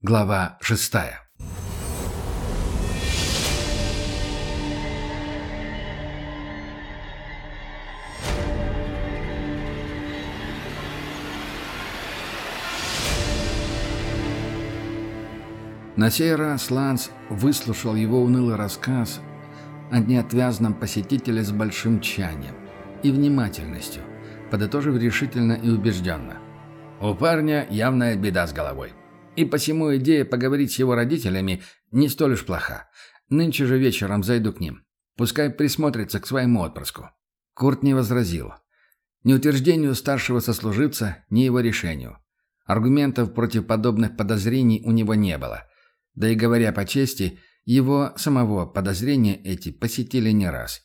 Глава шестая. На сей раз Ланс выслушал его унылый рассказ о неотвязном посетителе с большим тщанием и внимательностью, подытожив решительно и убежденно. У парня явная беда с головой. И посему идея поговорить с его родителями не столь уж плоха. Нынче же вечером зайду к ним. Пускай присмотрится к своему отпрыску. Курт не возразил. Ни утверждению старшего сослуживца, ни его решению. Аргументов против подобных подозрений у него не было. Да и говоря по чести, его самого подозрения эти посетили не раз.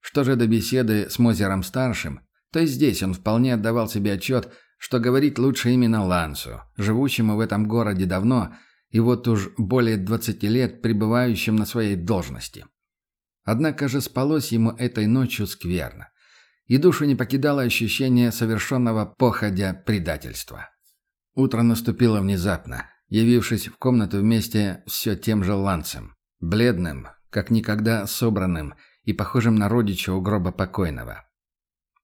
Что же до беседы с Мозером-старшим, то и здесь он вполне отдавал себе отчет, что говорить лучше именно Лансу, живущему в этом городе давно и вот уж более 20 лет пребывающим на своей должности. Однако же спалось ему этой ночью скверно, и душу не покидало ощущение совершенного походя предательства. Утро наступило внезапно, явившись в комнату вместе все тем же Лансом, бледным, как никогда собранным и похожим на родича у гроба покойного.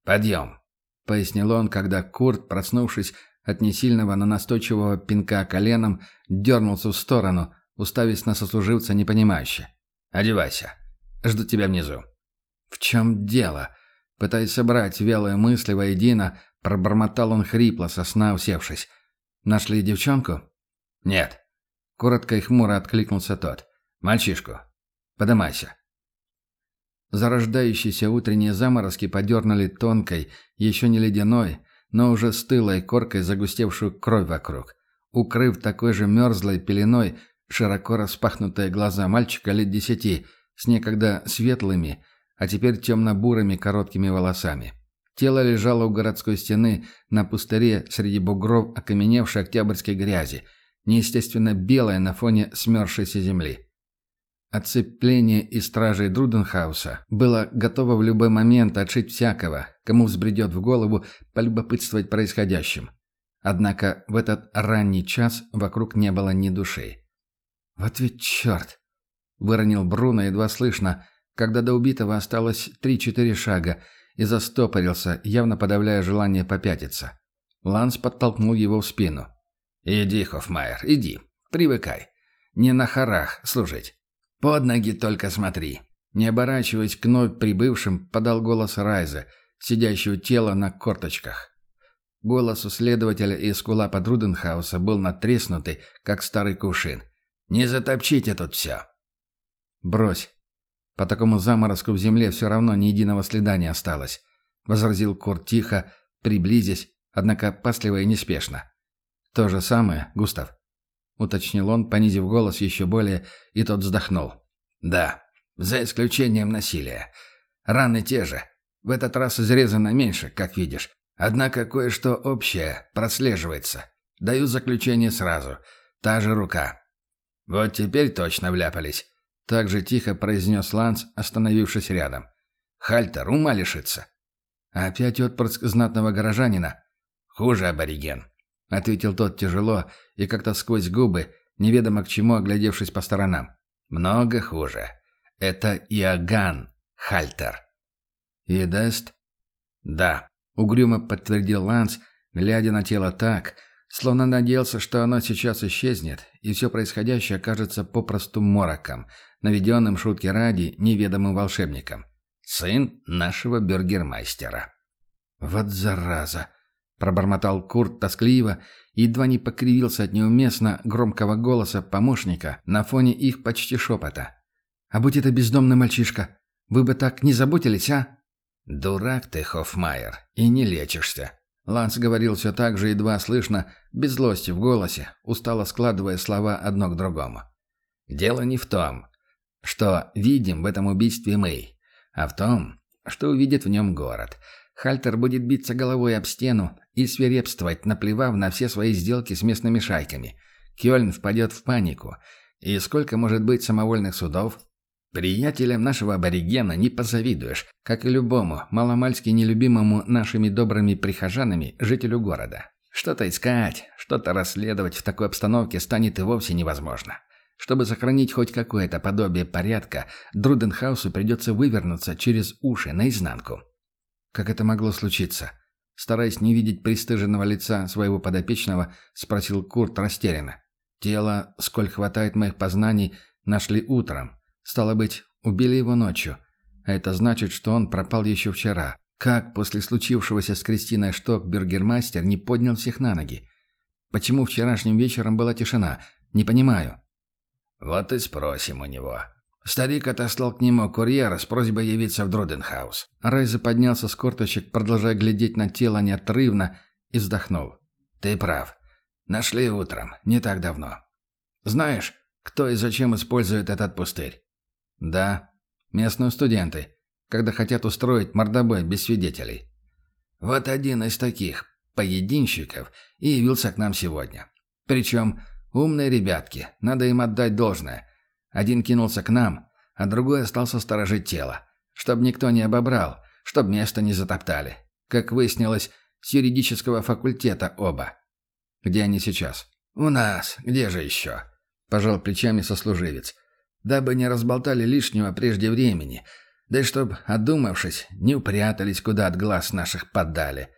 «Подъем!» — пояснил он, когда Курт, проснувшись от несильного, но настойчивого пинка коленом, дернулся в сторону, уставясь на сослуживца непонимающе. «Одевайся. Жду тебя внизу». «В чем дело?» Пытаясь собрать вялые мысли воедино, пробормотал он хрипло, со сна усевшись. «Нашли девчонку?» «Нет». Коротко и хмуро откликнулся тот. «Мальчишку. Подымайся». Зарождающиеся утренние заморозки подернули тонкой, еще не ледяной, но уже стылой коркой загустевшую кровь вокруг, укрыв такой же мерзлой пеленой широко распахнутые глаза мальчика лет десяти с некогда светлыми, а теперь темно-бурыми короткими волосами. Тело лежало у городской стены на пустыре среди бугров окаменевшей октябрьской грязи, неестественно белое на фоне смерзшейся земли. Оцепление и стражей Друденхауса было готово в любой момент отшить всякого, кому взбредет в голову полюбопытствовать происходящим. Однако в этот ранний час вокруг не было ни души. «Вот ведь черт!» — выронил Бруно едва слышно, когда до убитого осталось три-четыре шага, и застопорился, явно подавляя желание попятиться. Ланс подтолкнул его в спину. «Иди, Хоффмайер, иди. Привыкай. Не на хорах служить. «Под ноги только смотри!» Не оборачиваясь к вновь прибывшим, подал голос Райза, сидящего тела на корточках. Голос у следователя из кулапа Друденхауса был натреснутый, как старый кувшин. «Не затопчите тут все!» «Брось. По такому заморозку в земле все равно ни единого следа не осталось», — возразил Курт тихо, приблизясь, однако пасливо и неспешно. «То же самое, Густав?» — уточнил он, понизив голос еще более, и тот вздохнул. «Да, за исключением насилия. Раны те же. В этот раз изрезано меньше, как видишь. Однако кое-что общее прослеживается. Даю заключение сразу. Та же рука». «Вот теперь точно вляпались», — так же тихо произнес Ланс, остановившись рядом. «Хальтер ума лишится». «Опять отпрыск знатного горожанина?» «Хуже абориген. — ответил тот тяжело и как-то сквозь губы, неведомо к чему оглядевшись по сторонам. «Много хуже. Это Иоганн Хальтер». «Едест?» «Да», — угрюмо подтвердил Ланс, глядя на тело так, словно надеялся, что оно сейчас исчезнет, и все происходящее окажется попросту мороком, наведенным шутки ради неведомым волшебником. «Сын нашего бюргермайстера». «Вот зараза!» Пробормотал Курт тоскливо и едва не покривился от неуместно громкого голоса помощника на фоне их почти шепота. «А будь это бездомный мальчишка, вы бы так не заботились, а?» «Дурак ты, Хоффмайер, и не лечишься». Ланс говорил все так же едва слышно, без злости в голосе, устало складывая слова одно к другому. «Дело не в том, что видим в этом убийстве мы, а в том, что увидит в нем город. Хальтер будет биться головой об стену и свирепствовать, наплевав на все свои сделки с местными шайками. Кёльн впадет в панику. И сколько может быть самовольных судов? Приятелям нашего аборигена не позавидуешь, как и любому, маломальски нелюбимому нашими добрыми прихожанами, жителю города. Что-то искать, что-то расследовать в такой обстановке станет и вовсе невозможно. Чтобы сохранить хоть какое-то подобие порядка, Друденхаусу придется вывернуться через уши наизнанку. Как это могло случиться? Стараясь не видеть пристыженного лица своего подопечного, спросил Курт растерянно. Тело, сколь хватает моих познаний, нашли утром. Стало быть, убили его ночью. А это значит, что он пропал еще вчера. Как после случившегося с Кристиной Шток бюргермастер не поднял всех на ноги? Почему вчерашним вечером была тишина? Не понимаю. Вот и спросим у него. Старик отослал к нему курьера с просьбой явиться в Друденхаус. Райза поднялся с корточек, продолжая глядеть на тело неотрывно, и вздохнул. «Ты прав. Нашли утром, не так давно. Знаешь, кто и зачем использует этот пустырь?» «Да. Местные студенты, когда хотят устроить мордобой без свидетелей». «Вот один из таких поединщиков и явился к нам сегодня. Причем умные ребятки, надо им отдать должное. Один кинулся к нам, а другой остался сторожить тело. Чтоб никто не обобрал, чтоб место не затоптали. Как выяснилось, с юридического факультета оба. Где они сейчас? У нас. Где же еще? Пожал плечами сослуживец. Дабы не разболтали лишнего прежде времени. Да и чтоб, одумавшись, не упрятались, куда от глаз наших поддали.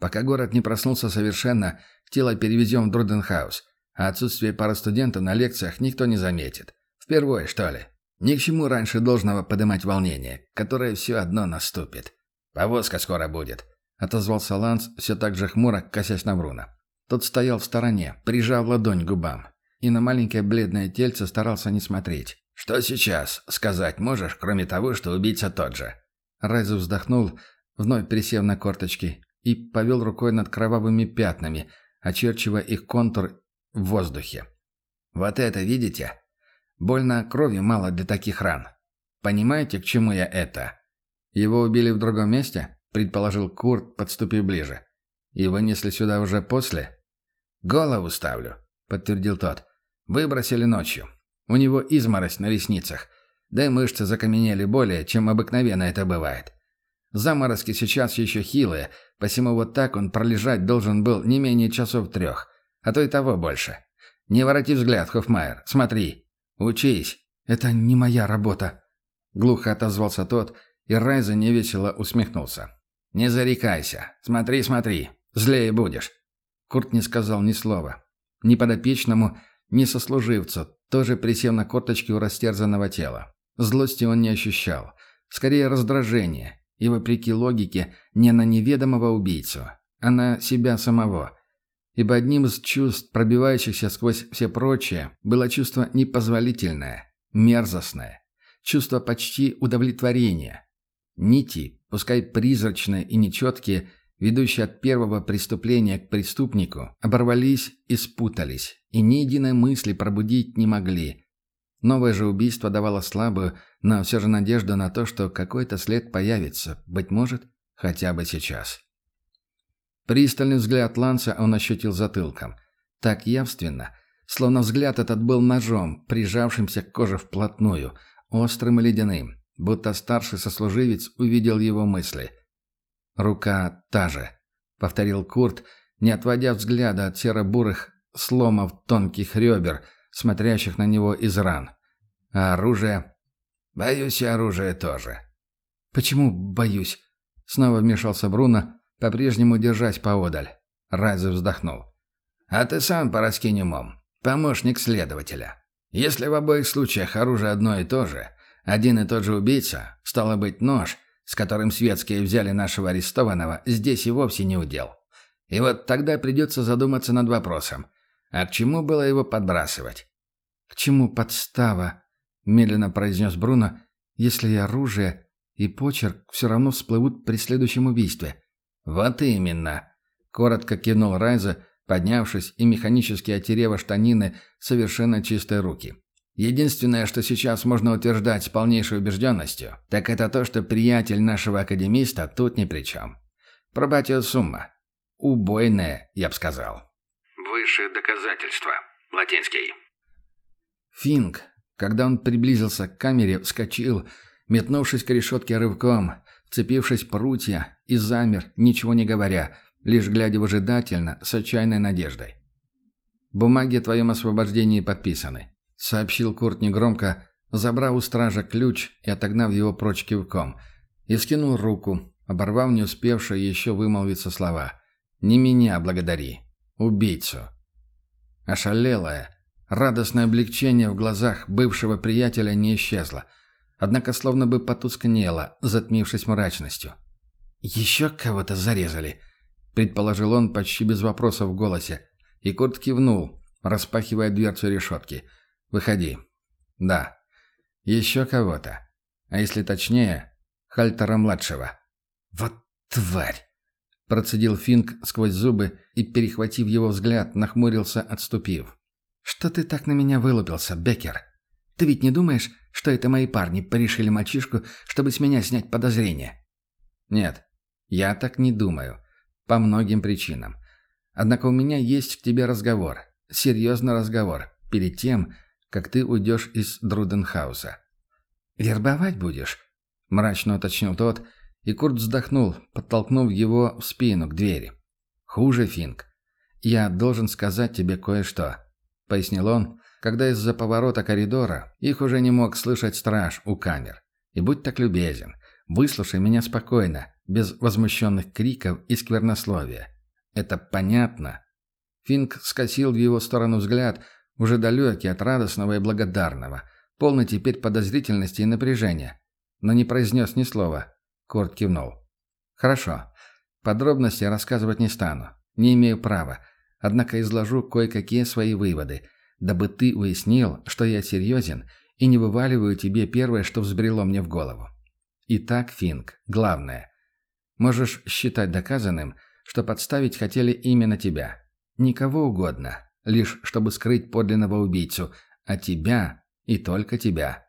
Пока город не проснулся совершенно, тело перевезем в Друденхаус, а отсутствие пары студентов на лекциях никто не заметит. Впервые, что ли? Ни к чему раньше должного подымать волнение, которое все одно наступит. Повозка скоро будет», — отозвался Ланс, все так же хмуро, косясь на Бруно. Тот стоял в стороне, прижав ладонь к губам, и на маленькое бледное тельце старался не смотреть. «Что сейчас сказать можешь, кроме того, что убийца тот же?» Райзу вздохнул, вновь пересев на корточки, и повел рукой над кровавыми пятнами, очерчивая их контур в воздухе. «Вот это видите? Больно крови мало для таких ран. Понимаете, к чему я это?» «Его убили в другом месте?» — предположил Курт, подступив ближе. «И вынесли сюда уже после?» «Голову ставлю», — подтвердил тот. «Выбросили ночью. У него изморозь на ресницах. Да и мышцы закаменели более, чем обыкновенно это бывает. Заморозки сейчас еще хилые, посему вот так он пролежать должен был не менее часов трех, а то и того больше. Не вороти взгляд, Хоффмайер, смотри. «Учись, это не моя работа», — глухо отозвался тот, и Райза невесело усмехнулся. «Не зарекайся. Смотри, смотри. Злее будешь». Курт не сказал ни слова. Ни подопечному, ни сослуживцу, тоже присев на корточки у растерзанного тела. Злости он не ощущал. Скорее раздражение. И, вопреки логике, не на неведомого убийцу, а на себя самого ибо одним из чувств, пробивающихся сквозь все прочее, было чувство непозволительное, мерзостное, чувство почти удовлетворения. Нити, пускай призрачные и нечеткие, ведущие от первого преступления к преступнику, оборвались и спутались, и ни единой мысли пробудить не могли. Новое же убийство давало слабую, но все же надежду на то, что какой-то след появится, быть может, хотя бы сейчас. Пристальный взгляд Ланса он ощутил затылком. Так явственно, словно взгляд этот был ножом, прижавшимся к коже вплотную, острым и ледяным, будто старший сослуживец увидел его мысли. «Рука та же», — повторил Курт, не отводя взгляда от серо-бурых сломов тонких ребер, смотрящих на него из ран. «А оружие?» «Боюсь, и оружие тоже». «Почему боюсь?» — снова вмешался Бруно, по-прежнему держась поодаль. Райзер вздохнул. «А ты сам пораскинь умом. Помощник следователя. Если в обоих случаях оружие одно и то же, один и тот же убийца, стало быть, нож, с которым светские взяли нашего арестованного, здесь и вовсе не удел. И вот тогда придется задуматься над вопросом. А к чему было его подбрасывать?» «К чему подстава?» — медленно произнес Бруно. «Если и оружие, и почерк все равно всплывут при следующем убийстве. «Вот именно», — коротко кивнул Райза, поднявшись и механически отерева штанины совершенно чистые руки. «Единственное, что сейчас можно утверждать с полнейшей убежденностью, так это то, что приятель нашего академиста тут ни при чем. Пробатио сумма. Убойная, я бы сказал». «Высшее доказательство. Латинский». Финк, когда он приблизился к камере, вскочил, метнувшись к решетке рывком, Вцепившись прутья, и замер, ничего не говоря, лишь глядя выжидательно, с отчаянной надеждой. «Бумаги о твоем освобождении подписаны», — сообщил Курт негромко, забрав у стража ключ и отогнав его прочь кивком, и скинул руку, оборвав не успевшие еще вымолвиться слова. «Не меня благодари. Убийцу». Ошалелое, радостное облегчение в глазах бывшего приятеля не исчезло, однако словно бы потускнело, затмившись мрачностью. «Еще кого-то зарезали», — предположил он почти без вопросов в голосе, и Курт кивнул, распахивая дверцу решетки. «Выходи». «Да. Еще кого-то. А если точнее, Хальтера-младшего». «Вот тварь!» — процедил Финк сквозь зубы и, перехватив его взгляд, нахмурился, отступив. «Что ты так на меня вылупился, Беккер? Ты ведь не думаешь, что это мои парни порешили мальчишку, чтобы с меня снять подозрения?» «Нет, я так не думаю. По многим причинам. Однако у меня есть к тебе разговор. Серьезный разговор. Перед тем, как ты уйдешь из Друденхауса. «Вербовать будешь?» – мрачно уточнил тот, и Курт вздохнул, подтолкнув его в спину к двери. «Хуже, Финк. Я должен сказать тебе кое-что», – пояснил он, когда из-за поворота коридора их уже не мог слышать страж у камер. «И будь так любезен, выслушай меня спокойно, без возмущенных криков и сквернословия. Это понятно?» Финк скосил в его сторону взгляд, уже далекий от радостного и благодарного, полный теперь подозрительности и напряжения, но не произнес ни слова. Корт кивнул. «Хорошо. Подробности рассказывать не стану. Не имею права. Однако изложу кое-какие свои выводы, дабы ты уяснил, что я серьезен и не вываливаю тебе первое, что взбрело мне в голову. Итак, Финк, главное. Можешь считать доказанным, что подставить хотели именно тебя. Никого угодно, лишь чтобы скрыть подлинного убийцу, а тебя и только тебя.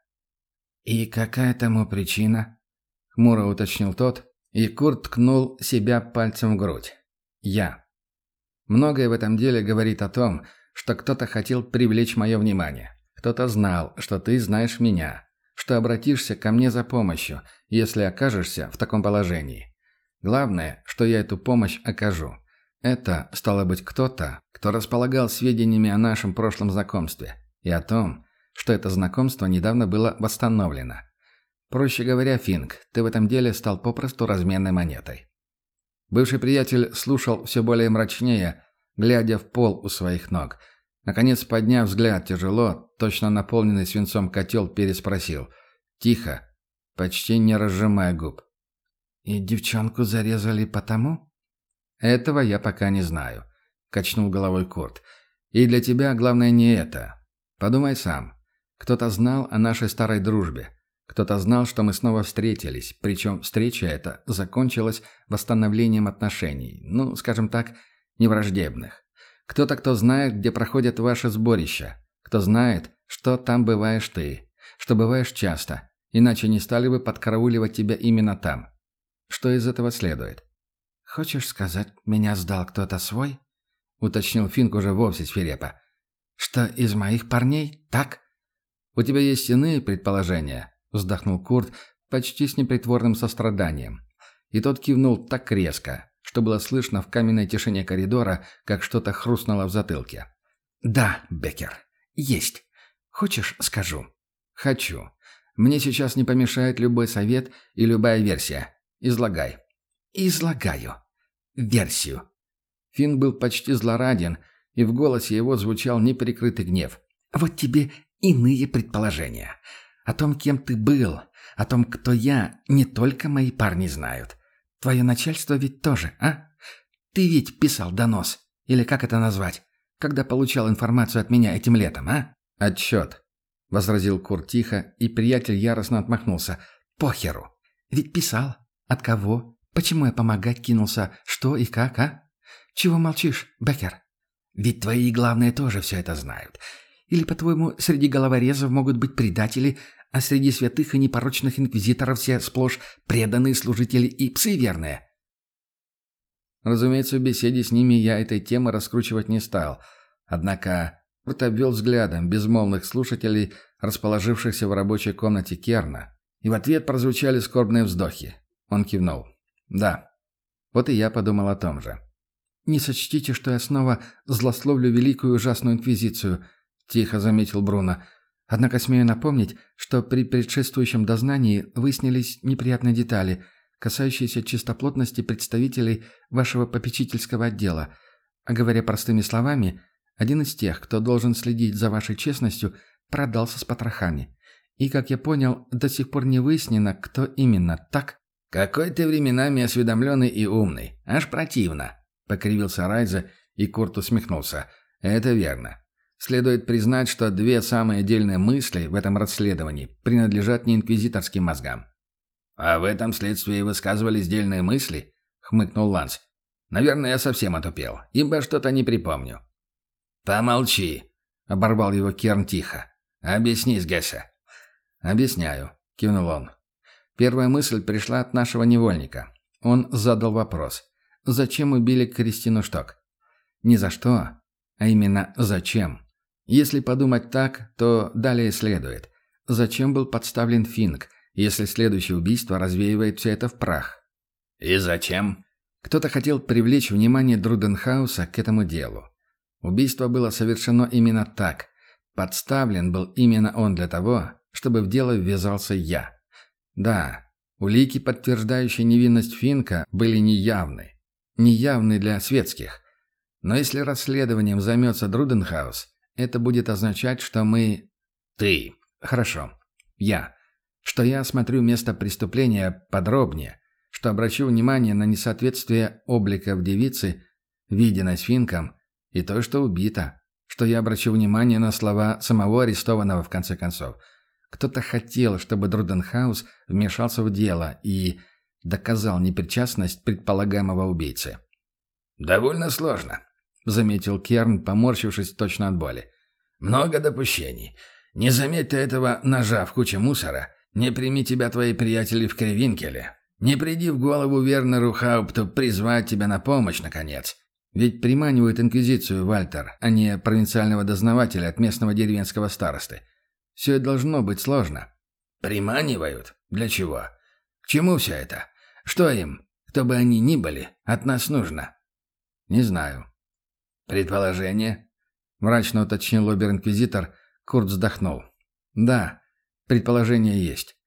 «И какая тому причина?» — хмуро уточнил тот, и Курт ткнул себя пальцем в грудь. «Я». Многое в этом деле говорит о том, что кто-то хотел привлечь мое внимание. Кто-то знал, что ты знаешь меня, что обратишься ко мне за помощью, если окажешься в таком положении. Главное, что я эту помощь окажу. Это, стало быть, кто-то, кто располагал сведениями о нашем прошлом знакомстве и о том, что это знакомство недавно было восстановлено. Проще говоря, Финк, ты в этом деле стал попросту разменной монетой. Бывший приятель слушал все более мрачнее, глядя в пол у своих ног. Наконец, подняв взгляд тяжело, точно наполненный свинцом котел, переспросил. Тихо, почти не разжимая губ. «И девчонку зарезали потому?» «Этого я пока не знаю», — качнул головой Курт. «И для тебя главное не это. Подумай сам. Кто-то знал о нашей старой дружбе. Кто-то знал, что мы снова встретились, причем встреча эта закончилась восстановлением отношений, ну, скажем так, невраждебных. Кто-то, кто знает, где проходят ваши сборища. Кто знает, что там бываешь ты, что бываешь часто, иначе не стали бы подкарауливать тебя именно там. Что из этого следует? «Хочешь сказать, меня сдал кто-то свой?» — уточнил Финк уже вовсе свирепо. «Что из моих парней? Так?» «У тебя есть иные предположения?» — вздохнул Курт почти с непритворным состраданием. И тот кивнул так резко, что было слышно в каменной тишине коридора, как что-то хрустнуло в затылке. «Да, Беккер, есть. Хочешь, скажу?» «Хочу. Мне сейчас не помешает любой совет и любая версия. Излагай. Излагаю. Версию. Финн был почти злораден, и в голосе его звучал неприкрытый гнев. Вот тебе иные предположения. О том, кем ты был, о том, кто я, не только мои парни знают. Твое начальство ведь тоже, а? Ты ведь писал донос, или как это назвать, когда получал информацию от меня этим летом, а? Отчет, — возразил Кур тихо, и приятель яростно отмахнулся. Похеру. Ведь писал. От кого? Почему я помогать кинулся? Что и как, а? Чего молчишь, Беккер? Ведь твои главные тоже все это знают. Или, по-твоему, среди головорезов могут быть предатели, а среди святых и непорочных инквизиторов все сплошь преданные служители и псы верные? Разумеется, в беседе с ними я этой темы раскручивать не стал. Однако Рут обвел взглядом безмолвных слушателей, расположившихся в рабочей комнате Керна, и в ответ прозвучали скорбные вздохи. Он кивнул. «Да. Вот и я подумал о том же. не сочтите, что я снова злословлю великую ужасную инквизицию», — тихо заметил Бруно. «Однако смею напомнить, что при предшествующем дознании выяснились неприятные детали, касающиеся чистоплотности представителей вашего попечительского отдела. А говоря простыми словами, один из тех, кто должен следить за вашей честностью, продался с потрохами. И, как я понял, до сих пор не выяснено, кто именно, так?» «Какой ты временами осведомленный и умный. Аж противно», — покривился Райза, и Курт усмехнулся. «Это верно. Следует признать, что две самые отдельные мысли в этом расследовании принадлежат не инквизиторским мозгам». «А в этом следствии высказывались дельные мысли?» — хмыкнул Ланс. «Наверное, я совсем отупел, ибо что-то не припомню». «Помолчи», — оборвал его Керн тихо. «Объяснись, Гесса». «Объясняю», — кивнул он. Первая мысль пришла от нашего невольника. Он задал вопрос. Зачем убили Кристину Шток? Не за что, а именно зачем. Если подумать так, то далее следует. Зачем был подставлен Финк, если следующее убийство развеивает все это в прах? И зачем? Кто-то хотел привлечь внимание Друденхауса к этому делу. Убийство было совершено именно так. Подставлен был именно он для того, чтобы в дело ввязался я. Да, улики, подтверждающие невинность Финка, были неявны. Неявны для светских. Но если расследованием займется Друденхаус, это будет означать, что мы... Ты. Хорошо. Я. Что я осмотрю место преступления подробнее, что обращу внимание на несоответствие облика в девице, виденной с Финком, и то, что убито, что я обращу внимание на слова самого арестованного в конце концов – кто-то хотел, чтобы Друденхаус вмешался в дело и доказал непричастность предполагаемого убийцы. «Довольно сложно», — заметил Керн, поморщившись точно от боли. «Много допущений. Не заметь ты этого ножа в куче мусора. Не прими тебя твои приятели в Кривинкеле. Не приди в голову Вернеру Хаупту призвать тебя на помощь, наконец. Ведь приманивают инквизицию, Вальтер, а не провинциального дознавателя от местного деревенского старосты. Все это должно быть сложно. Приманивают? Для чего? К чему все это? Что им, кто бы они ни были, от нас нужно? Не знаю. Предположение? Мрачно уточнил обер-инквизитор. Курт вздохнул. Да, предположение есть.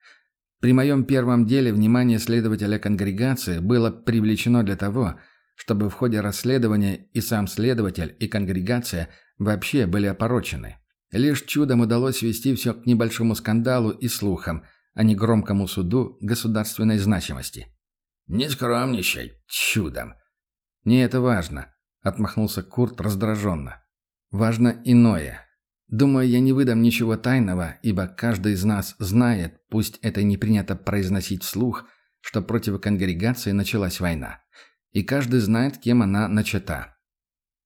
При моем первом деле внимание следователя конгрегации было привлечено для того, чтобы в ходе расследования и сам следователь, и конгрегация вообще были опорочены. Лишь чудом удалось свести все к небольшому скандалу и слухам, а не громкому суду государственной значимости. «Не скромничай, чудом!» «Не это важно», — отмахнулся Курт раздраженно. «Важно иное. Думаю, я не выдам ничего тайного, ибо каждый из нас знает, пусть это не принято произносить вслух, что против конгрегации началась война. И каждый знает, кем она начата».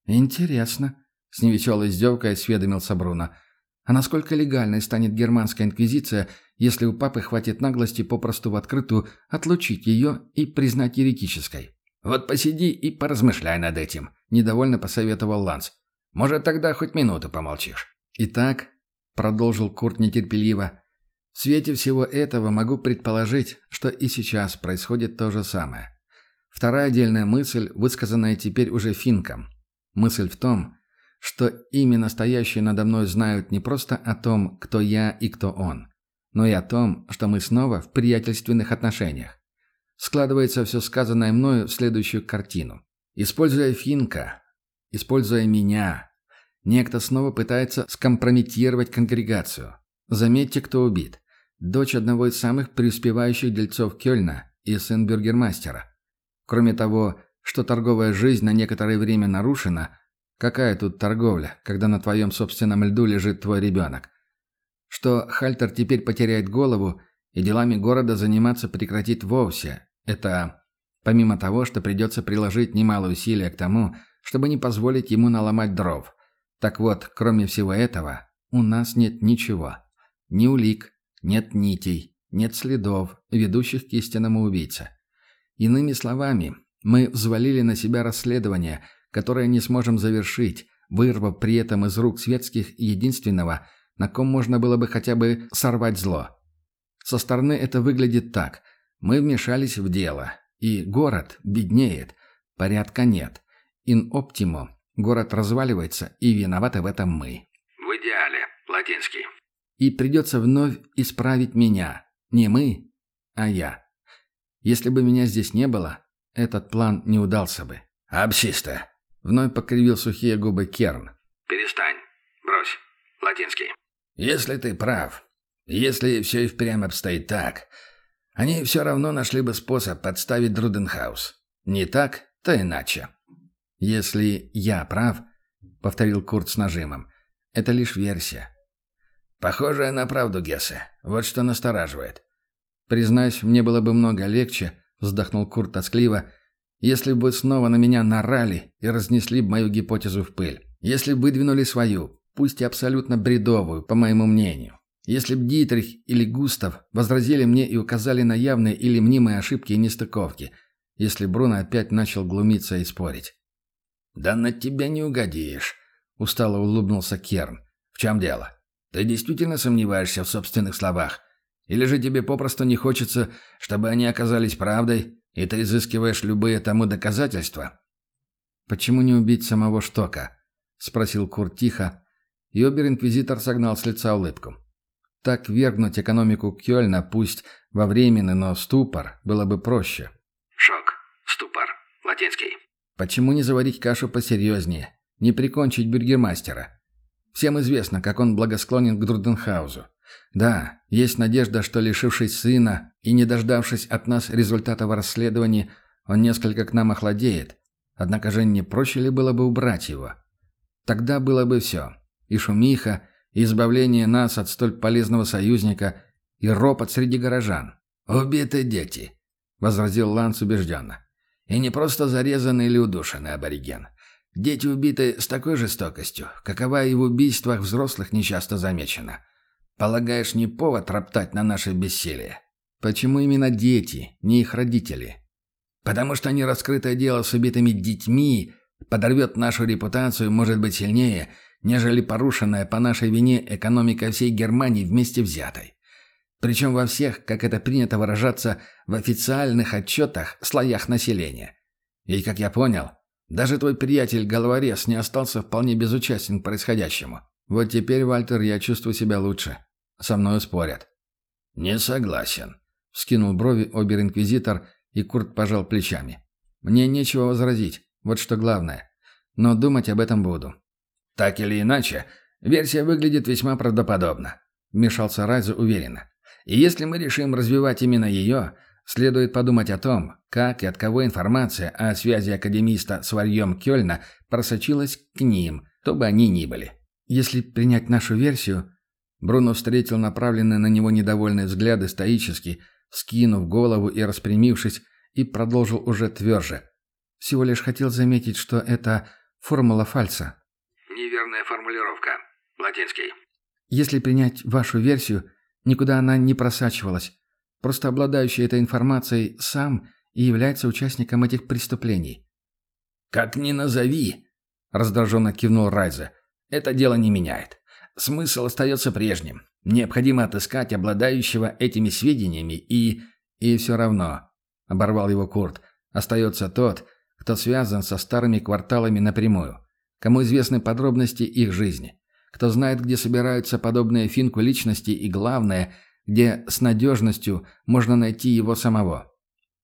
«Интересно», с невеселой издевкой осведомился Бруно. А насколько легальной станет германская инквизиция, если у папы хватит наглости попросту в открытую отлучить ее и признать еретической? «Вот посиди и поразмышляй над этим», — недовольно посоветовал Ланс. «Может, тогда хоть минуту помолчишь». «Итак», — продолжил Курт нетерпеливо, — «в свете всего этого могу предположить, что и сейчас происходит то же самое. Вторая отдельная мысль, высказанная теперь уже финком. Мысль в том, что именно стоящие надо мной знают не просто о том, кто я и кто он, но и о том, что мы снова в приятельственных отношениях. Складывается все сказанное мною в следующую картину. Используя Финка, используя меня, некто снова пытается скомпрометировать конгрегацию. Заметьте, кто убит. Дочь одного из самых преуспевающих дельцов Кёльна и сын бюргермастера. Кроме того, что торговая жизнь на некоторое время нарушена, Какая тут торговля, когда на твоем собственном льду лежит твой ребенок? Что Хальтер теперь потеряет голову и делами города заниматься прекратит вовсе. Это помимо того, что придется приложить немало усилия к тому, чтобы не позволить ему наломать дров. Так вот, кроме всего этого, у нас нет ничего. Ни улик, нет нитей, нет следов, ведущих к истинному убийце. Иными словами, мы взвалили на себя расследование – которое не сможем завершить, вырвав при этом из рук светских единственного, на ком можно было бы хотя бы сорвать зло. Со стороны это выглядит так. Мы вмешались в дело, и город беднеет, порядка нет. ин оптимо город разваливается, и виноваты в этом мы. В идеале. Латинский. И придется вновь исправить меня. Не мы, а я. Если бы меня здесь не было, этот план не удался бы. «Абсиста!» — вновь покривил сухие губы Керн. «Перестань. Брось. Латинский». «Если ты прав, если все и впрямь обстоит так, они все равно нашли бы способ подставить Друденхаус. Не так, то иначе». «Если я прав», — повторил Курт с нажимом, — «это лишь версия». «Похожая на правду, Гессе. Вот что настораживает». «Признаюсь, мне было бы много легче», — вздохнул Курт тоскливо, «если бы снова на меня нарали и разнесли бы мою гипотезу в пыль. Если бы выдвинули свою, пусть и абсолютно бредовую, по моему мнению. Если б Дитрих или Густав возразили мне и указали на явные или мнимые ошибки и нестыковки, если Бруно опять начал глумиться и спорить. «Да на тебя не угодишь», — устало улыбнулся Керн. «В чем дело? Ты действительно сомневаешься в собственных словах? Или же тебе попросту не хочется, чтобы они оказались правдой, и ты изыскиваешь любые тому доказательства?» «Почему не убить самого Штока?» — спросил Курт тихо, и обер-инквизитор согнал с лица улыбку. Так вергнуть экономику Кёльна, пусть во временный, но ступор, было бы проще. Шок. Ступор. Латинский. Почему не заварить кашу посерьезнее? Не прикончить бюргермастера? Всем известно, как он благосклонен к Друденхаузу. Да, есть надежда, что, лишившись сына и не дождавшись от нас результатов расследования, он несколько к нам охладеет. Однако же не проще ли было бы убрать его? Тогда было бы все. И шумиха, избавление нас от столь полезного союзника, и ропот среди горожан. «Убиты дети», — возразил Ланс убежденно. И не просто зарезанный или удушенный абориген. Дети убиты с такой жестокостью, какова и в убийствах взрослых нечасто замечена. Полагаешь, не повод роптать на наше бессилие? Почему именно дети, не их родители? Потому что нераскрытое дело с убитыми детьми подорвет нашу репутацию, может быть, сильнее, нежели порушенная по нашей вине экономика всей Германии вместе взятой. Причем во всех, как это принято выражаться, в официальных отчетах, слоях населения. И, как я понял, даже твой приятель-головорез не остался вполне безучастен к происходящему. Вот теперь, Вальтер, я чувствую себя лучше. Со мной спорят. «Не согласен», — вскинул брови обер-инквизитор, и Курт пожал плечами. «Мне нечего возразить, вот что главное. Но думать об этом буду». «Так или иначе, версия выглядит весьма правдоподобно», — вмешался Райзу уверенно. И если мы решим развивать именно ее, следует подумать о том, как и от кого информация о связи академиста с варьем Кёльна просочилась к ним, кто бы они ни были. Если принять нашу версию, Бруно встретил направленные на него недовольные взгляды стоически, скинув голову и распрямившись, и продолжил уже тверже. Всего лишь хотел заметить, что это формула фальса. Неверная формулировка. Латинский. Если принять вашу версию, Никуда она не просачивалась. Просто обладающий этой информацией сам и является участником этих преступлений. «Как ни назови», — раздраженно кивнул Райза, — «это дело не меняет. Смысл остается прежним. Необходимо отыскать обладающего этими сведениями и... И все равно, — оборвал его Курт, — остается тот, кто связан со старыми кварталами напрямую, кому известны подробности их жизни кто знает, где собираются подобные финку личности и, главное, где с надежностью можно найти его самого.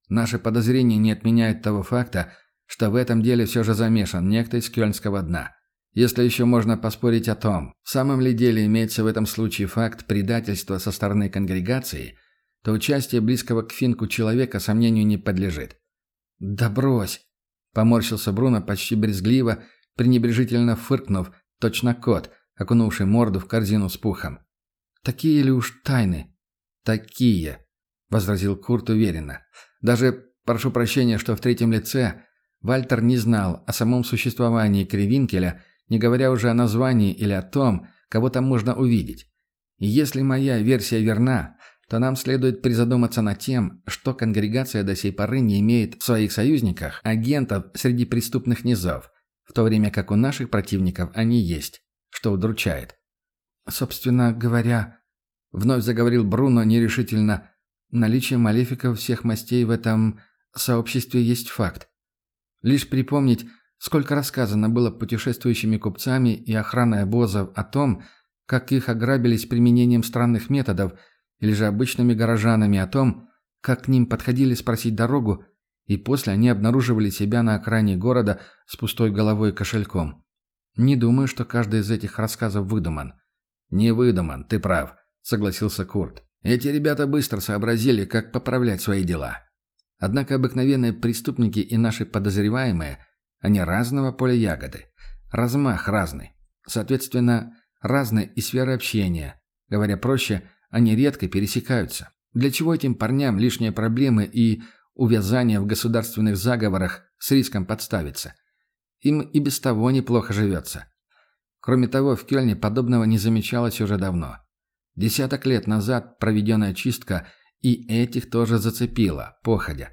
Наши подозрения не отменяют того факта, что в этом деле все же замешан некто из кёльнского дна. Если еще можно поспорить о том, в самом ли деле имеется в этом случае факт предательства со стороны конгрегации, то участие близкого к Финку человека сомнению не подлежит. «Да брось!» – поморщился Бруно почти брезгливо, пренебрежительно фыркнув, точно кот – окунувший морду в корзину с пухом. «Такие ли уж тайны?» «Такие», — возразил Курт уверенно. «Даже, прошу прощения, что в третьем лице Вальтер не знал о самом существовании Кривинкеля, не говоря уже о названии или о том, кого там можно увидеть. И если моя версия верна, то нам следует призадуматься над тем, что конгрегация до сей поры не имеет в своих союзниках агентов среди преступных низов, в то время как у наших противников они есть что удручает. «Собственно говоря», — вновь заговорил Бруно нерешительно, «наличие малефиков всех мастей в этом сообществе есть факт. Лишь припомнить, Сколько рассказано было путешествующими купцами и охраной обозов о том, как их ограбили с применением странных методов, или же обычными горожанами о том, как к ним подходили спросить дорогу, и после они обнаруживали себя на окраине города с пустой головой и кошельком. Не думаю, что каждый из этих рассказов выдуман. «Не выдуман, ты прав», — согласился Курт. «Эти ребята быстро сообразили, как поправлять свои дела. Однако обыкновенные преступники и наши подозреваемые — они разного поля ягоды. Размах разный. Соответственно, разные и сферы общения. Говоря проще, они редко пересекаются. Для чего этим парням лишние проблемы и увязания в государственных заговорах с риском подставиться? Им и без того неплохо живется. Кроме того, в Кельне подобного не замечалось уже давно. Десяток лет назад проведенная чистка и этих тоже зацепила, походя.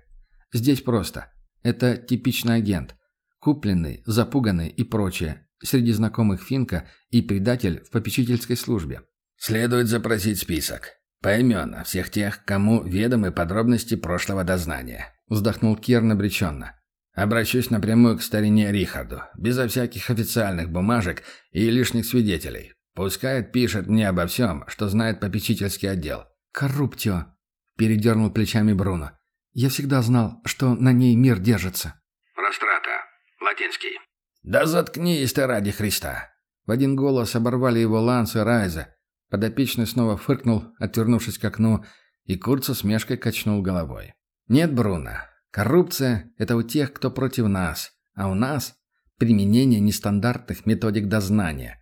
Здесь просто. Это типичный агент. Купленный, запуганный и прочее. Среди знакомых Финка и предатель в попечительской службе. Следует запросить список. Поименно всех тех, кому ведомы подробности прошлого дознания. Вздохнул Керн обреченно. Обращусь напрямую к старине Рихарду, безо всяких официальных бумажек и лишних свидетелей. Пускай пишет мне обо всем, что знает попечительский отдел. «Корруптио», — передернул плечами Бруно. «Я всегда знал, что на ней мир держится». Латинский. «Да заткнись ты ради Христа!» В один голос оборвали его Ланс и Райза. Подопечный снова фыркнул, отвернувшись к окну, и Курт со смешкой качнул головой. «Нет, Бруно, коррупция – это у тех, кто против нас, а у нас – применение нестандартных методик дознания».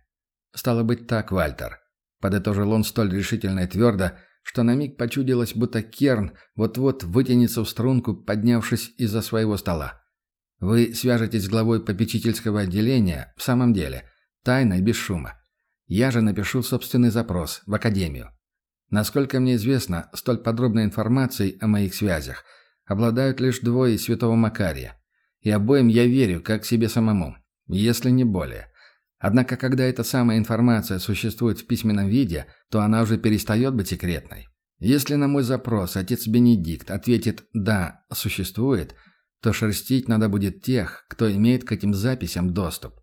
«Стало быть так, Вальтер», – подытожил он столь решительно и твердо, что на миг почудилось, будто Керн вот-вот вытянется в струнку, поднявшись из-за своего стола. Вы свяжетесь с главой попечительского отделения, в самом деле, тайно и без шума. Я же напишу собственный запрос в академию. Насколько мне известно, столь подробной информацией о моих связях обладают лишь двое святого Макария. И обоим я верю, как себе самому, если не более. Однако, когда эта самая информация существует в письменном виде, то она уже перестает быть секретной. Если на мой запрос отец Бенедикт ответит «да, существует», то шерстить надо будет тех, кто имеет к этим записям доступ.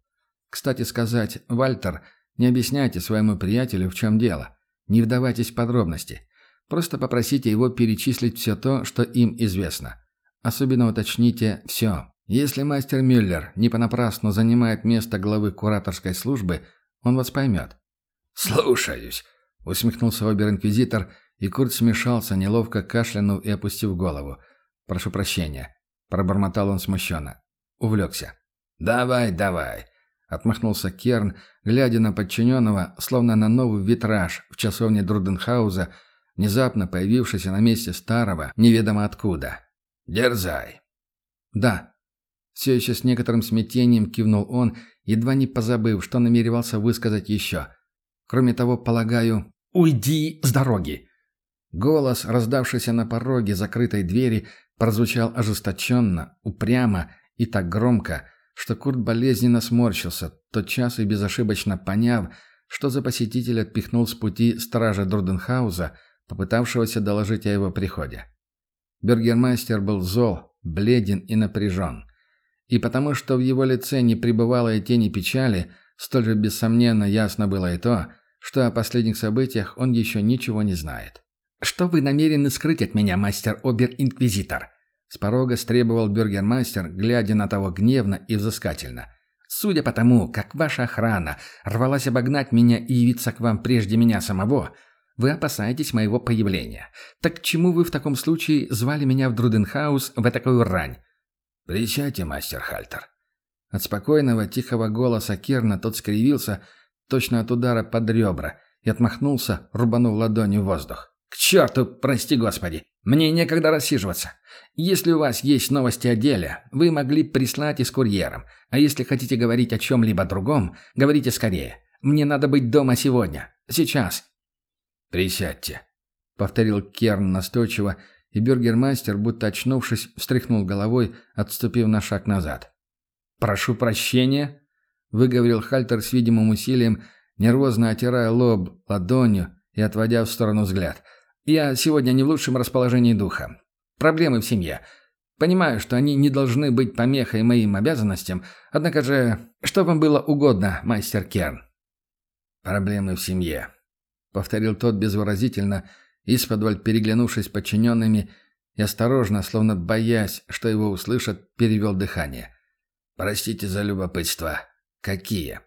Кстати сказать, Вальтер, не объясняйте своему приятелю, в чем дело. Не вдавайтесь в подробности. Просто попросите его перечислить все то, что им известно. Особенно уточните «все». Если мастер Мюллер не понапрасну занимает место главы кураторской службы, он вас поймет. «Слушаюсь», — усмехнулся обер-инквизитор, и Курт смешался, неловко кашлянув и опустив голову. «Прошу прощения». Пробормотал он смущенно. Увлекся. «Давай, давай!» Отмахнулся Керн, глядя на подчиненного, словно на новый витраж в часовне Друденхауза, внезапно появившийся на месте старого, неведомо откуда. «Дерзай!» «Да». Все еще с некоторым смятением кивнул он, едва не позабыв, что намеревался высказать еще. Кроме того, полагаю, «Уйди с дороги!» Голос, раздавшийся на пороге закрытой двери, прозвучал ожесточенно, упрямо и так громко, что Курт болезненно сморщился, тотчас и безошибочно поняв, что за посетитель отпихнул с пути стража Друденхауза, попытавшегося доложить о его приходе. Бергермастер был зол, бледен и напряжен. И потому что в его лице не пребывало и тени печали, столь же бессомненно ясно было и то, что о последних событиях он еще ничего не знает. «Что вы намерены скрыть от меня, мастер Обер-Инквизитор?» С порога стребовал бюргермастер, глядя на того гневно и взыскательно. «Судя по тому, как ваша охрана рвалась обогнать меня и явиться к вам прежде меня самого, вы опасаетесь моего появления. Так к чему вы в таком случае звали меня в Друденхаус в такую рань?» «Присядьте, мастер Хальтер». От спокойного, тихого голоса Керна тот скривился, точно от удара под ребра, и отмахнулся, рубанув ладонью воздух. «К черту, прости господи! Мне некогда рассиживаться. Если у вас есть новости о деле, вы могли прислать и с курьером. А если хотите говорить о чем-либо другом, говорите скорее. Мне надо быть дома сегодня. Сейчас». «Присядьте», — повторил Керн настойчиво, и бюргермастер, будто очнувшись, встряхнул головой, отступив на шаг назад. «Прошу прощения», — выговорил Хальтер с видимым усилием, нервозно отирая лоб ладонью и отводя в сторону взгляд — я сегодня не в лучшем расположении духа. Проблемы в семье. Понимаю, что они не должны быть помехой моим обязанностям, однако же, что вам было угодно, мастер Керн?» «Проблемы в семье», — повторил тот безвыразительно, исподволь переглянувшись подчиненными и осторожно, словно боясь, что его услышат, перевел дыхание. «Простите за любопытство. Какие?»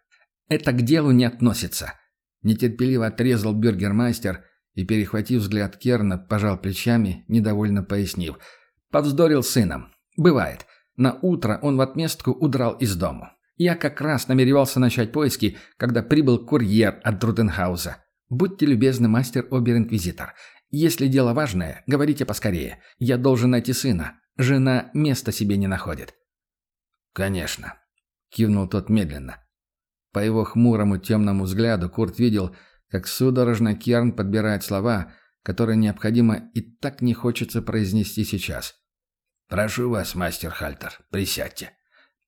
«Это к делу не относится», — нетерпеливо отрезал бюргермастер и, перехватив взгляд Керна, пожал плечами, недовольно пояснив. «Повздорил сыном. Бывает. На утро он в отместку удрал из дому. Я как раз намеревался начать поиски, когда прибыл курьер от Трутенхауза. Будьте любезны, мастер Обер-инквизитор. Если дело важное, говорите поскорее. Я должен найти сына. Жена места себе не находит». «Конечно», — кивнул тот медленно. По его хмурому темному взгляду Курт видел, как судорожно Керн подбирает слова, которые необходимо и так не хочется произнести сейчас. «Прошу вас, мастер Хальтер, присядьте».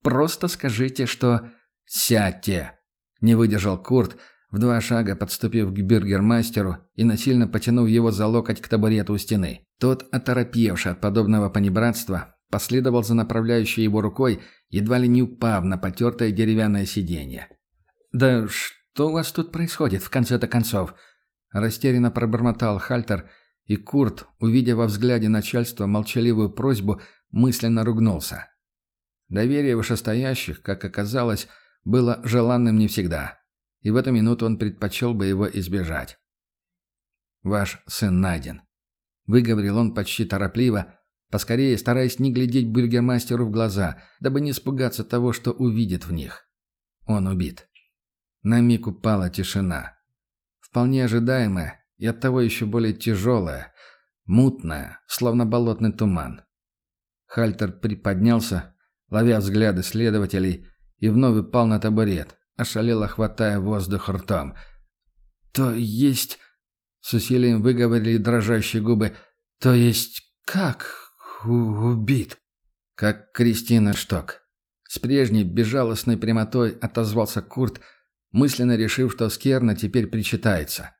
«Просто скажите, что...» «Сядьте!» — не выдержал Курт, в два шага подступив к бюргермастеру и насильно потянув его за локоть к табурету у стены. Тот, оторопевший от подобного понебратства, последовал за направляющей его рукой, едва ли не упав на потертое деревянное сиденье. «Да что у вас тут происходит в конце-то концов?» Растерянно пробормотал Хальтер, и Курт, увидя во взгляде начальства молчаливую просьбу, мысленно ругнулся. Доверие вышестоящих, как оказалось, было желанным не всегда, и в эту минуту он предпочел бы его избежать. «Ваш сын найден», — выговорил он почти торопливо, поскорее стараясь не глядеть бюргермастеру в глаза, дабы не испугаться того, что увидит в них. Он убит. На миг упала тишина. Вполне ожидаемая и оттого еще более тяжелая, мутная, словно болотный туман. Хальтер приподнялся, ловя взгляды следователей, и вновь упал на табурет, ошалело хватая воздух ртом. «То есть...» — с усилием выговорили дрожащие губы. «То есть как убит?» «Как Кристина Шток». С прежней безжалостной прямотой отозвался Курт, мысленно решив, что Скерна теперь причитается.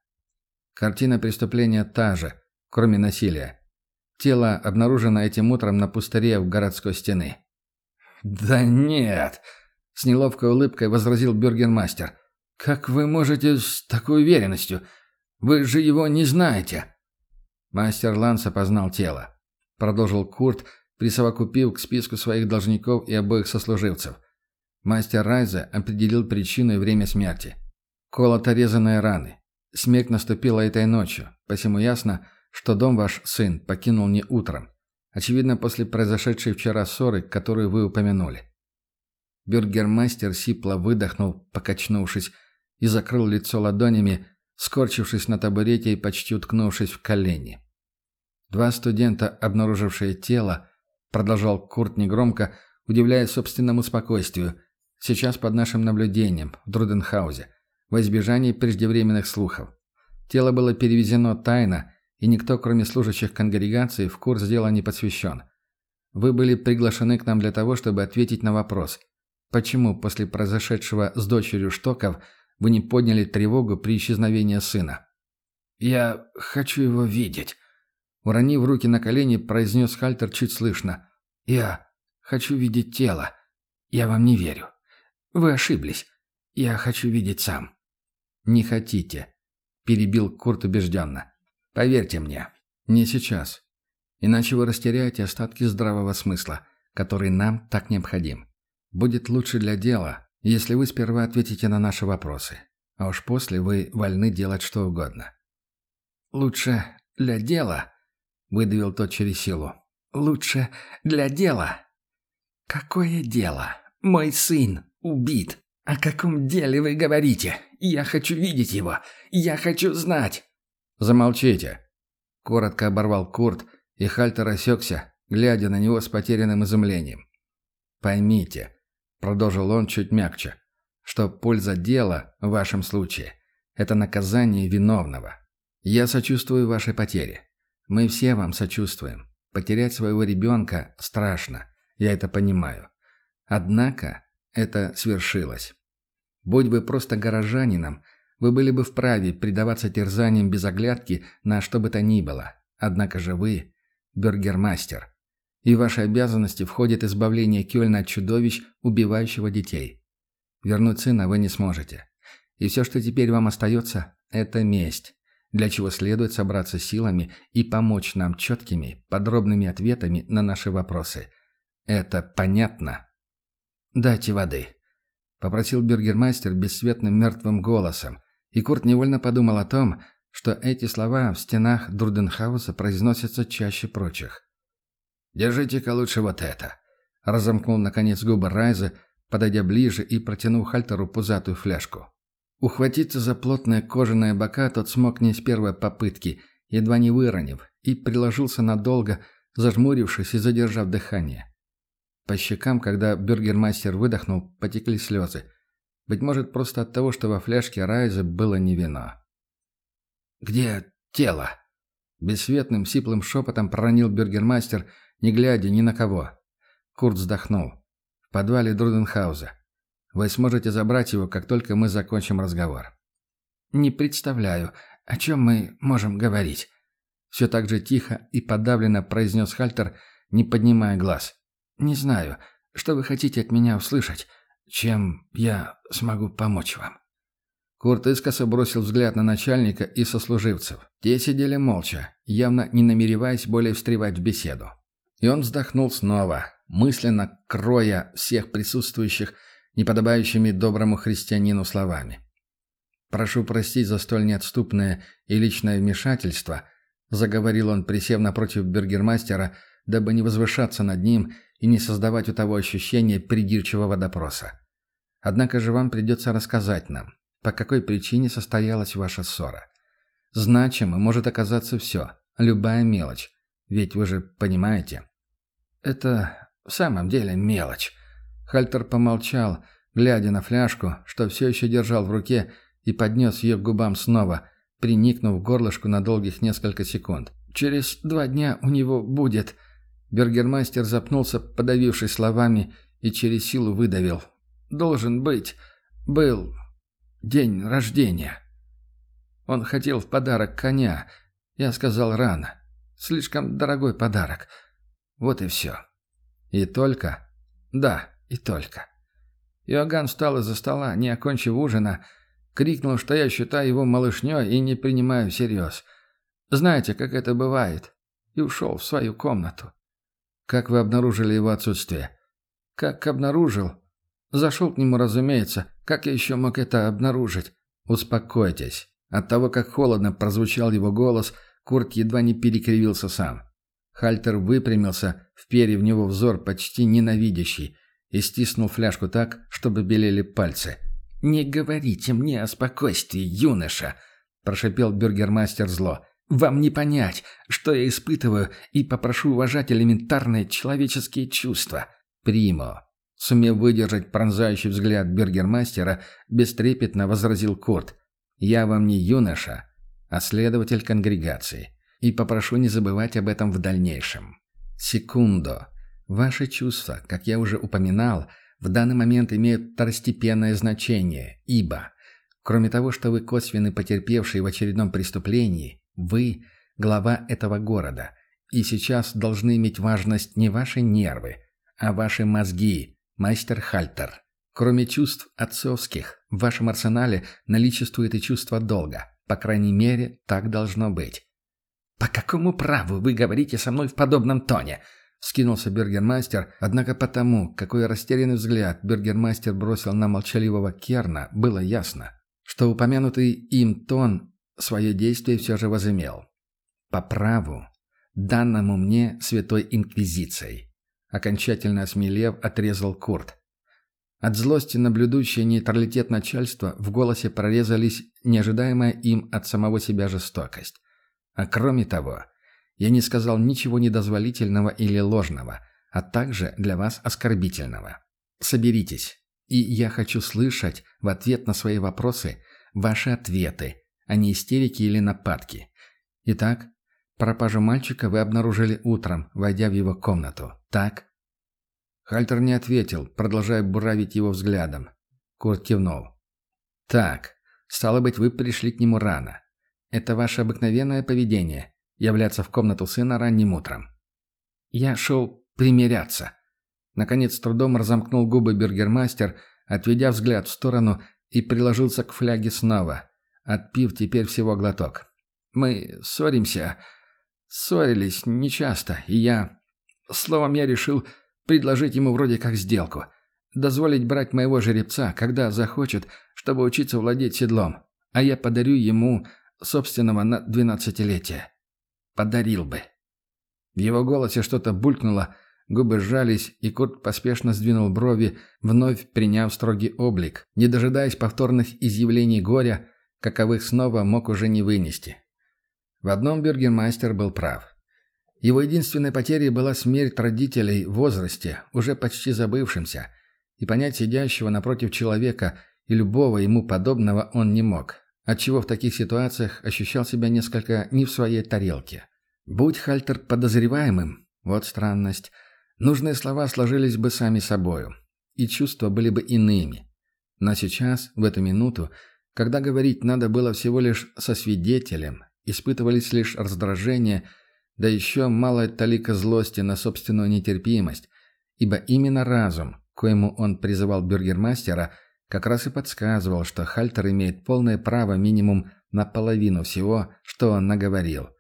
Картина преступления та же, кроме насилия. Тело обнаружено этим утром на пустыре в городской стены. «Да нет!» — с неловкой улыбкой возразил бюргенмастер. «Как вы можете с такой уверенностью? Вы же его не знаете!» Мастер Ланс опознал тело. Продолжил Курт, присовокупив к списку своих должников и обоих сослуживцев – Мастер Райза определил причину и время смерти. Колото-резанные раны. Смерть наступила этой ночью, посему ясно, что дом ваш сын покинул не утром. Очевидно, после произошедшей вчера ссоры, которую вы упомянули. Бюргермастер сипло выдохнул, покачнувшись, и закрыл лицо ладонями, скорчившись на табурете и почти уткнувшись в колени. Два студента, обнаружившие тело, продолжал Курт негромко, удивляясь собственному спокойствию, Сейчас под нашим наблюдением, в Друденхаузе, во избежание преждевременных слухов. Тело было перевезено тайно, и никто, кроме служащих конгрегации, в курс дела не посвящен. Вы были приглашены к нам для того, чтобы ответить на вопрос, почему после произошедшего с дочерью Штоков вы не подняли тревогу при исчезновении сына. «Я хочу его видеть», — уронив руки на колени, произнес Хальтер чуть слышно. «Я хочу видеть тело. Я вам не верю». Вы ошиблись. Я хочу видеть сам». «Не хотите», — перебил Курт убежденно. «Поверьте мне, не сейчас. Иначе вы растеряете остатки здравого смысла, который нам так необходим. Будет лучше для дела, если вы сперва ответите на наши вопросы, а уж после вы вольны делать что угодно». «Лучше для дела», — выдавил тот через силу. «Лучше для дела». «Какое дело? Мой сын убит. О каком деле вы говорите? Я хочу видеть его. Я хочу знать. Замолчите. Коротко оборвал Курт, и Хальтер осекся, глядя на него с потерянным изумлением. Поймите, продолжил он чуть мягче, что польза дела в вашем случае – это наказание виновного. Я сочувствую вашей потере. Мы все вам сочувствуем. Потерять своего ребенка страшно, я это понимаю. Однако это свершилось. Будь вы просто горожанином, вы были бы вправе предаваться терзаниям без оглядки на что бы то ни было. Однако же вы – бюргермастер. И в ваши обязанности входит избавление Кёльна от чудовищ, убивающего детей. Вернуть сына вы не сможете. И все, что теперь вам остается, это месть, для чего следует собраться силами и помочь нам четкими, подробными ответами на наши вопросы. Это понятно? «Дайте воды», — попросил бюргермастер бесцветным мертвым голосом, и Курт невольно подумал о том, что эти слова в стенах Дурденхауса произносятся чаще прочих. «Держите-ка лучше вот это», — разомкнул наконец губы Райза, подойдя ближе и протянув Хальтеру пузатую фляжку. Ухватиться за плотные кожаные бока тот смог не с первой попытки, едва не выронив, и приложился надолго, зажмурившись и задержав дыхание. По щекам, когда бюргермастер выдохнул, потекли слезы. Быть может, просто от того, что во фляжке Райза было не вино. «Где тело?» Бесцветным, сиплым шепотом проронил бюргермастер, не глядя ни на кого. Курт вздохнул. «В подвале Друденхауза. Вы сможете забрать его, как только мы закончим разговор». «Не представляю, о чем мы можем говорить?» Все так же тихо и подавленно произнес Хальтер, не поднимая глаз. «Не знаю, что вы хотите от меня услышать, чем я смогу помочь вам». Курт искоса бросил взгляд на начальника и сослуживцев. Те сидели молча, явно не намереваясь более встревать в беседу. И он вздохнул снова, мысленно кроя всех присутствующих неподобающими доброму христианину словами. «Прошу простить за столь неотступное и личное вмешательство», заговорил он, присев напротив бюргермастера, дабы не возвышаться над ним и не создавать у того ощущения придирчивого допроса. «Однако же вам придется рассказать нам, по какой причине состоялась ваша ссора. Значимо может оказаться все, любая мелочь, ведь вы же понимаете». «Это в самом деле мелочь», Хальтер помолчал, глядя на фляжку, что все еще держал в руке, и поднес ее к губам снова, приникнув горлышку на долгих несколько секунд. «Через два дня у него будет...» Бергермастер запнулся, подавившись словами, и через силу выдавил. «Должен быть... был... день рождения». Он хотел в подарок коня. Я сказал рано. Слишком дорогой подарок. Вот и все. И только... Да, и только. Иоганн встал из-за стола, не окончив ужина, крикнул, что я считаю его малышней и не принимаю всерьез. Знаете, как это бывает. И ушел в свою комнату. Как вы обнаружили его отсутствие? Как обнаружил? Зашел к нему, разумеется. Как я еще мог это обнаружить? Успокойтесь. От того, как холодно прозвучал его голос, Курт едва не перекривился сам. Хальтер выпрямился, вперев в него взор почти ненавидящий, и стиснул фляжку так, чтобы белели пальцы. «Не говорите мне о спокойствии, юноша!» – прошипел бюргермастер зло. «Вам не понять, что я испытываю, и попрошу уважать элементарные человеческие чувства. Примо!» Сумев выдержать пронзающий взгляд бюргермастера, бестрепетно возразил Курт. «Я вам не юноша, а следователь конгрегации, и попрошу не забывать об этом в дальнейшем. Секунду!» Ваши чувства, как я уже упоминал, в данный момент имеют второстепенное значение, ибо, кроме того, что вы косвенный потерпевший в очередном преступлении, вы – глава этого города, и сейчас должны иметь важность не ваши нервы, а ваши мозги, мастер Хальтер. Кроме чувств отцовских, в вашем арсенале наличествует и чувство долга. По крайней мере, так должно быть. «По какому праву вы говорите со мной в подобном тоне?» Скинулся бюргермастер, однако потому, какой растерянный взгляд бюргермастер бросил на молчаливого Керна, было ясно, что упомянутый им тон свое действие все же возымел. «По праву, данному мне Святой Инквизицией», окончательно осмелев, отрезал Курт. От злости на нейтралитет начальства в голосе прорезались неожидаемая им от самого себя жестокость. А кроме того, я не сказал ничего недозволительного или ложного, а также для вас оскорбительного. Соберитесь, и я хочу слышать в ответ на свои вопросы ваши ответы, а не истерики или нападки. Итак, пропажу мальчика вы обнаружили утром, войдя в его комнату, так?» Хальтер не ответил, продолжая буравить его взглядом. Курт кивнул. «Так, стало быть, вы пришли к нему рано. Это ваше обыкновенное поведение являться в комнату сына ранним утром. Я шел примиряться. Наконец, трудом разомкнул губы бюргермастер, отведя взгляд в сторону и приложился к фляге снова, отпив теперь всего глоток. «Мы ссоримся. Ссорились нечасто, и я... Словом, я решил предложить ему вроде как сделку. Дозволить брать моего жеребца, когда захочет, чтобы учиться владеть седлом. А я подарю ему собственного на двенадцатилетие. Подарил бы». В его голосе что-то булькнуло, Губы сжались, и Курт поспешно сдвинул брови, вновь приняв строгий облик, не дожидаясь повторных изъявлений горя, каковых снова мог уже не вынести. В одном бюргермастер был прав. Его единственной потерей была смерть родителей в возрасте, уже почти забывшимся, и понять сидящего напротив человека и любого ему подобного он не мог, отчего в таких ситуациях ощущал себя несколько не в своей тарелке. Будь Хальтер подозреваемым, вот странность – Нужные слова сложились бы сами собою, и чувства были бы иными. Но сейчас, в эту минуту, когда говорить надо было всего лишь со свидетелем, испытывались лишь раздражение, да еще малая талика злости на собственную нетерпимость, ибо именно разум, коему он призывал бюргермастера, как раз и подсказывал, что Хальтер имеет полное право минимум на половину всего, что он наговорил,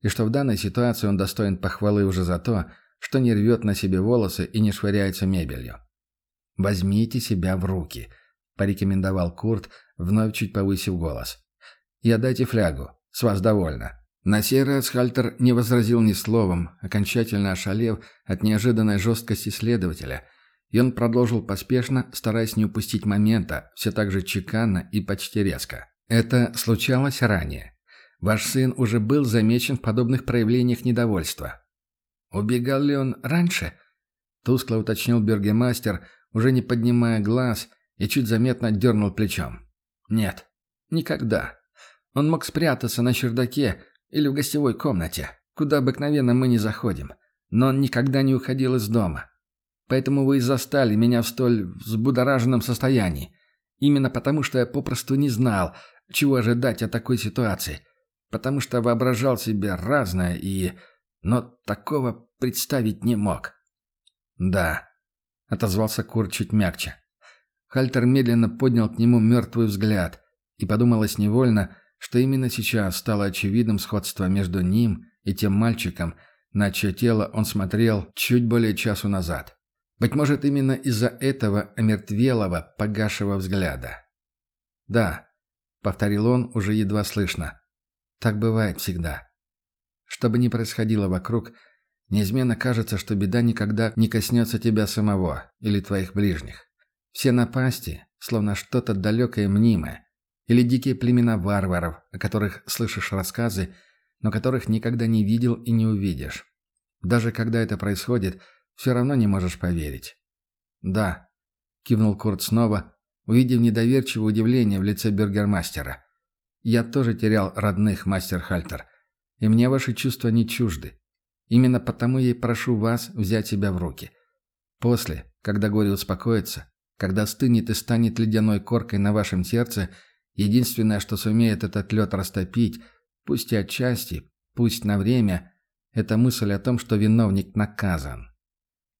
и что в данной ситуации он достоин похвалы уже за то, что не рвет на себе волосы и не швыряется мебелью. «Возьмите себя в руки», — порекомендовал Курт, вновь чуть повысив голос. «И отдайте флягу. С вас довольно». На сей раз Хальтер не возразил ни словом, окончательно ошалев от неожиданной жесткости следователя, и он продолжил поспешно, стараясь не упустить момента, все так же чеканно и почти резко. «Это случалось ранее. Ваш сын уже был замечен в подобных проявлениях недовольства. «Убегал ли он раньше?» Тускло уточнил бергемастер, уже не поднимая глаз, и чуть заметно дернул плечом. «Нет, никогда. Он мог спрятаться на чердаке или в гостевой комнате, куда обыкновенно мы не заходим, но он никогда не уходил из дома. Поэтому вы и застали меня в столь взбудораженном состоянии. Именно потому, что я попросту не знал, чего ожидать от такой ситуации, потому что воображал себе разное и но такого представить не мог. «Да», — отозвался Кур чуть мягче. Хальтер медленно поднял к нему мертвый взгляд, и подумалось невольно, что именно сейчас стало очевидным сходство между ним и тем мальчиком, на чье тело он смотрел чуть более часу назад. Быть может, именно из-за этого омертвелого, погашего взгляда. «Да», — повторил он уже едва слышно, — «так бывает всегда». Что бы ни происходило вокруг, неизменно кажется, что беда никогда не коснется тебя самого или твоих ближних. Все напасти, словно что-то далекое и мнимое, или дикие племена варваров, о которых слышишь рассказы, но которых никогда не видел и не увидишь. Даже когда это происходит, все равно не можешь поверить. «Да», — кивнул Курт снова, увидев недоверчивое удивление в лице бюргермастера. «Я тоже терял родных, мастер Хальтер. И мне ваши чувства не чужды. Именно потому я и прошу вас взять себя в руки. После, когда горе успокоится, когда стынет и станет ледяной коркой на вашем сердце, единственное, что сумеет этот лед растопить, пусть и отчасти, пусть на время, это мысль о том, что виновник наказан.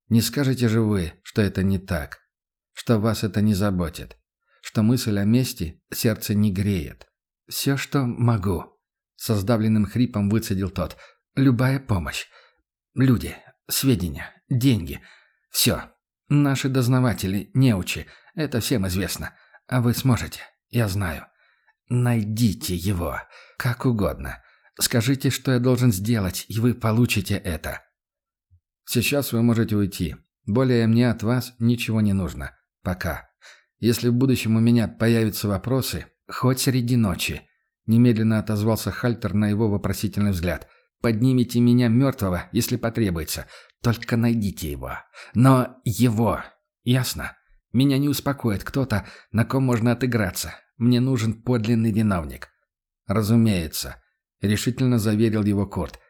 Не скажете же вы, что это не так, что вас это не заботит, что мысль о мести сердце не греет. Все, что могу. Со сдавленным хрипом выцедил тот. «Любая помощь. Люди, сведения, деньги. Все. Наши дознаватели, неучи. Это всем известно. А вы сможете. Я знаю. Найдите его. Как угодно. Скажите, что я должен сделать, и вы получите это. Сейчас вы можете уйти. Более мне от вас ничего не нужно. Пока. Если в будущем у меня появятся вопросы, хоть среди ночи, Немедленно отозвался Хальтер на его вопросительный взгляд. «Поднимите меня мертвого, если потребуется. Только найдите его. Но его. Ясно? Меня не успокоит кто-то, на ком можно отыграться. Мне нужен подлинный виновник». «Разумеется», — решительно заверил его Корт.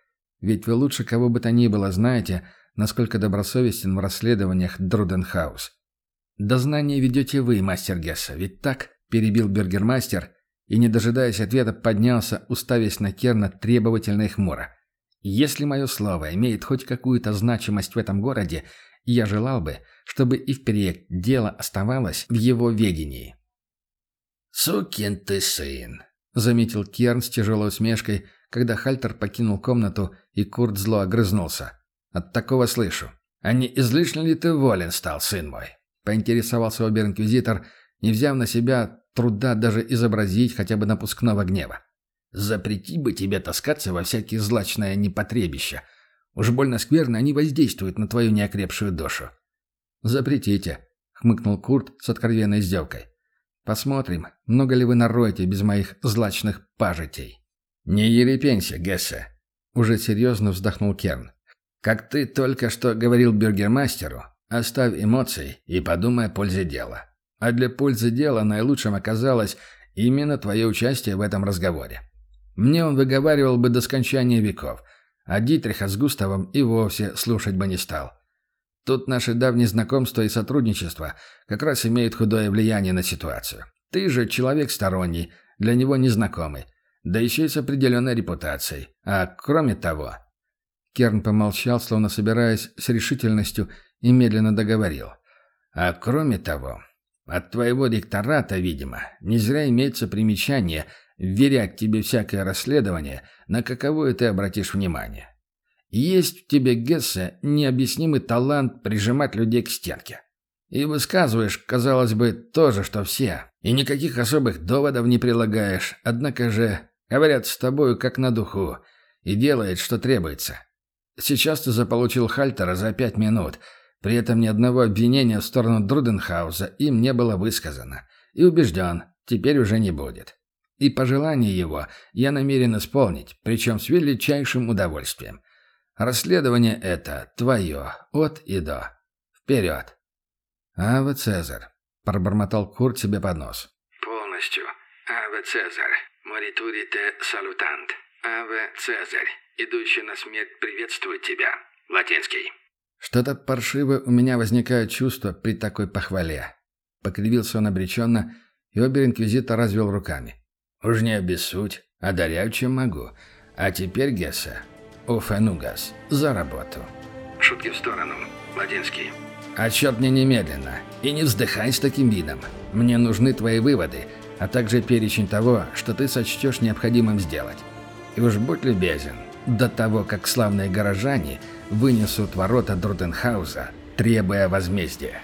«Ведь вы лучше кого бы то ни было знаете, насколько добросовестен в расследованиях Друденхаус». «Дознание ведете вы, мастер Гесса, ведь так?» — перебил бергермастер и, не дожидаясь ответа, поднялся, уставясь на Керна требовательно и хмуро. Если мое слово имеет хоть какую-то значимость в этом городе, я желал бы, чтобы и впредь дело оставалось в его ведении». «Сукин ты сын!» — заметил Керн с тяжелой усмешкой, когда Хальтер покинул комнату, и Курт зло огрызнулся. «От такого слышу. А не излишне ли ты волен стал, сын мой?» — поинтересовался обер-инквизитор, не взяв на себя труда даже изобразить хотя бы напускного гнева. «Запрети бы тебе таскаться во всякие злачные непотребища. Уж больно скверно они воздействуют на твою неокрепшую душу». «Запретите», — хмыкнул Курт с откровенной издевкой. «Посмотрим, много ли вы нароете без моих злачных пажитей». «Не ерепенься, Гессе», — уже серьезно вздохнул Керн. «Как ты только что говорил бюргермастеру, оставь эмоции и подумай о пользе дела. А для пользы дела наилучшим оказалось именно твое участие в этом разговоре. Мне он выговаривал бы до скончания веков, а Дитриха с Густавом и вовсе слушать бы не стал. Тут наши давние знакомства и сотрудничество как раз имеют худое влияние на ситуацию. Ты же человек сторонний, для него незнакомый да еще и с определенной репутацией. А кроме того...» Керн помолчал, словно собираясь с решительностью, и медленно договорил. «А кроме того, от твоего ректората, видимо, не зря имеется примечание вверять тебе всякое расследование, на каковое ты обратишь внимание. Есть в тебе, Гессе, необъяснимый талант прижимать людей к стенке. И высказываешь, казалось бы, то же, что все. И никаких особых доводов не прилагаешь, однако же Говорят с тобою как на духу. И делает, что требуется. Сейчас ты заполучил Хальтера за пять минут. При этом ни одного обвинения в сторону Друденхауза им не было высказано. И убежден, теперь уже не будет. И пожелание его я намерен исполнить, причем с величайшим удовольствием. Расследование это твое, от и до. Вперед. «Аве Цезарь», — пробормотал Курт себе под нос. «Полностью. Аве Цезарь. Моритурите салютант. Аве Цезарь, идущий на смерть, приветствует тебя. Латинский. Что-то паршивое у меня возникает чувство при такой похвале. Покривился он обреченно, и обер-инквизитор развел руками. Уж не обессудь, одаряю, чем могу. А теперь, Гесса, уфенугас, за работу. Шутки в сторону. Латинский. Отчет мне немедленно. И не вздыхай с таким видом. Мне нужны твои выводы, а также перечень того, что ты сочтешь необходимым сделать. И уж будь любезен, до того, как славные горожане вынесут ворота Друденхауза, требуя возмездия.